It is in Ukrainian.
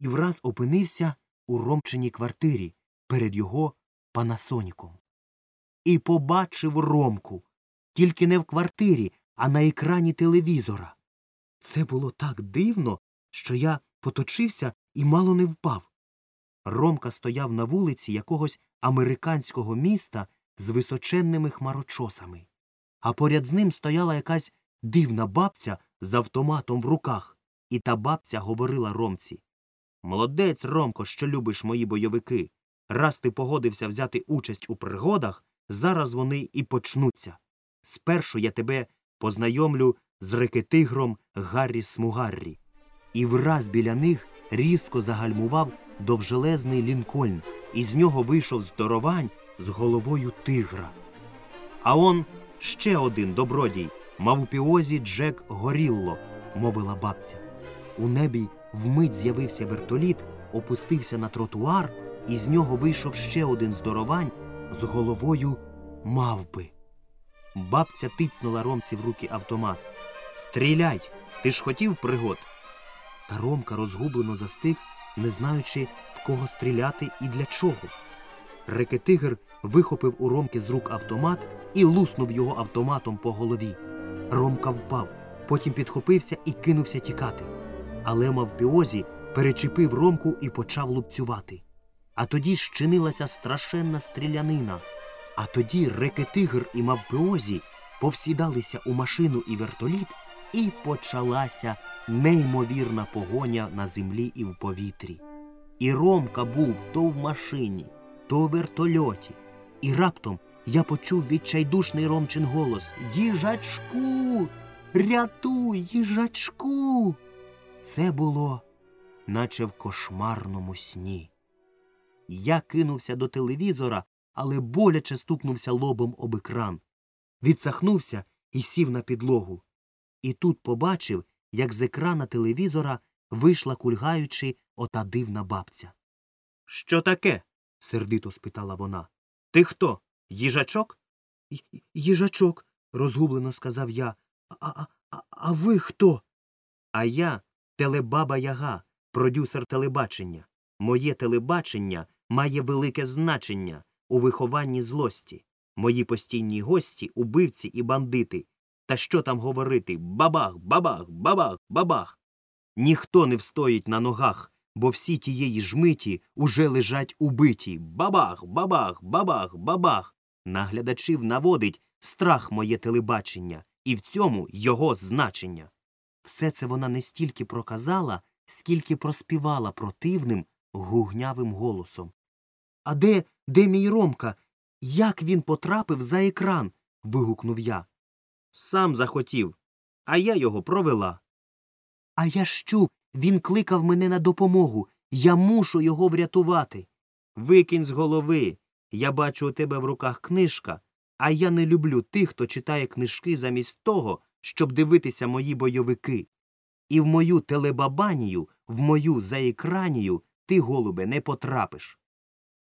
і враз опинився у Ромчиній квартирі перед його панасоніком. І побачив Ромку, тільки не в квартирі, а на екрані телевізора. Це було так дивно, що я поточився і мало не впав. Ромка стояв на вулиці якогось американського міста з височенними хмарочосами, а поряд з ним стояла якась дивна бабця з автоматом в руках, і та бабця говорила Ромці Молодець, Ромко, що любиш мої бойовики. Раз ти погодився взяти участь у пригодах, зараз вони і почнуться. Спершу я тебе познайомлю з рекетигром Гаррі Смугаррі. І враз біля них різко загальмував довжелезний лінкольн, і з нього вийшов здоровань з головою тигра. А он ще один добродій, мавпіозі Джек Горілло, мовила бабця. У небі вмить з'явився вертоліт, опустився на тротуар, і з нього вийшов ще один здоровань з головою мавпи. Бабця тицнула Ромці в руки автомат. Стріляй! Ти ж хотів пригод. Та Ромка розгублено застиг, не знаючи, в кого стріляти і для чого. Рекетигр вихопив у Ромки з рук автомат і луснув його автоматом по голові. Ромка впав, потім підхопився і кинувся тікати. Але мавпіозі перечепив Ромку і почав лупцювати. А тоді щинилася страшенна стрілянина. А тоді рекетигр і мавпіозі повсідалися у машину і вертоліт, і почалася неймовірна погоня на землі і в повітрі. І Ромка був то в машині, то в вертольоті. І раптом я почув відчайдушний Ромчин голос Їжачку, рятуй, їжачку. Це було, наче в кошмарному сні. Я кинувся до телевізора, але боляче стукнувся лобом об екран. Відсахнувся і сів на підлогу. І тут побачив, як з екрана телевізора вийшла кульгаючи ота дивна бабця. Що таке? сердито спитала вона. Ти хто? Їжачок? Їжачок, розгублено сказав я. А, а, а, а ви хто? А я телебаба Яга, продюсер телебачення. Моє телебачення має велике значення у вихованні злості. Мої постійні гості, убивці і бандити. Та що там говорити бабах, бабах, бабах, бабах. Ніхто не встоїть на ногах, бо всі тієї жмиті уже лежать убиті. Бабах, бабах, бабах, бабах. Наглядачів наводить страх моє телебачення, і в цьому його значення. Все це вона не стільки проказала, скільки проспівала противним, гугнявим голосом. А де, де мій Ромка? Як він потрапив за екран? вигукнув я. Сам захотів, а я його провела. А я що? Він кликав мене на допомогу. Я мушу його врятувати. Викинь з голови. Я бачу у тебе в руках книжка, а я не люблю тих, хто читає книжки замість того, щоб дивитися мої бойовики. І в мою телебабанію, в мою заекранію ти, голубе, не потрапиш.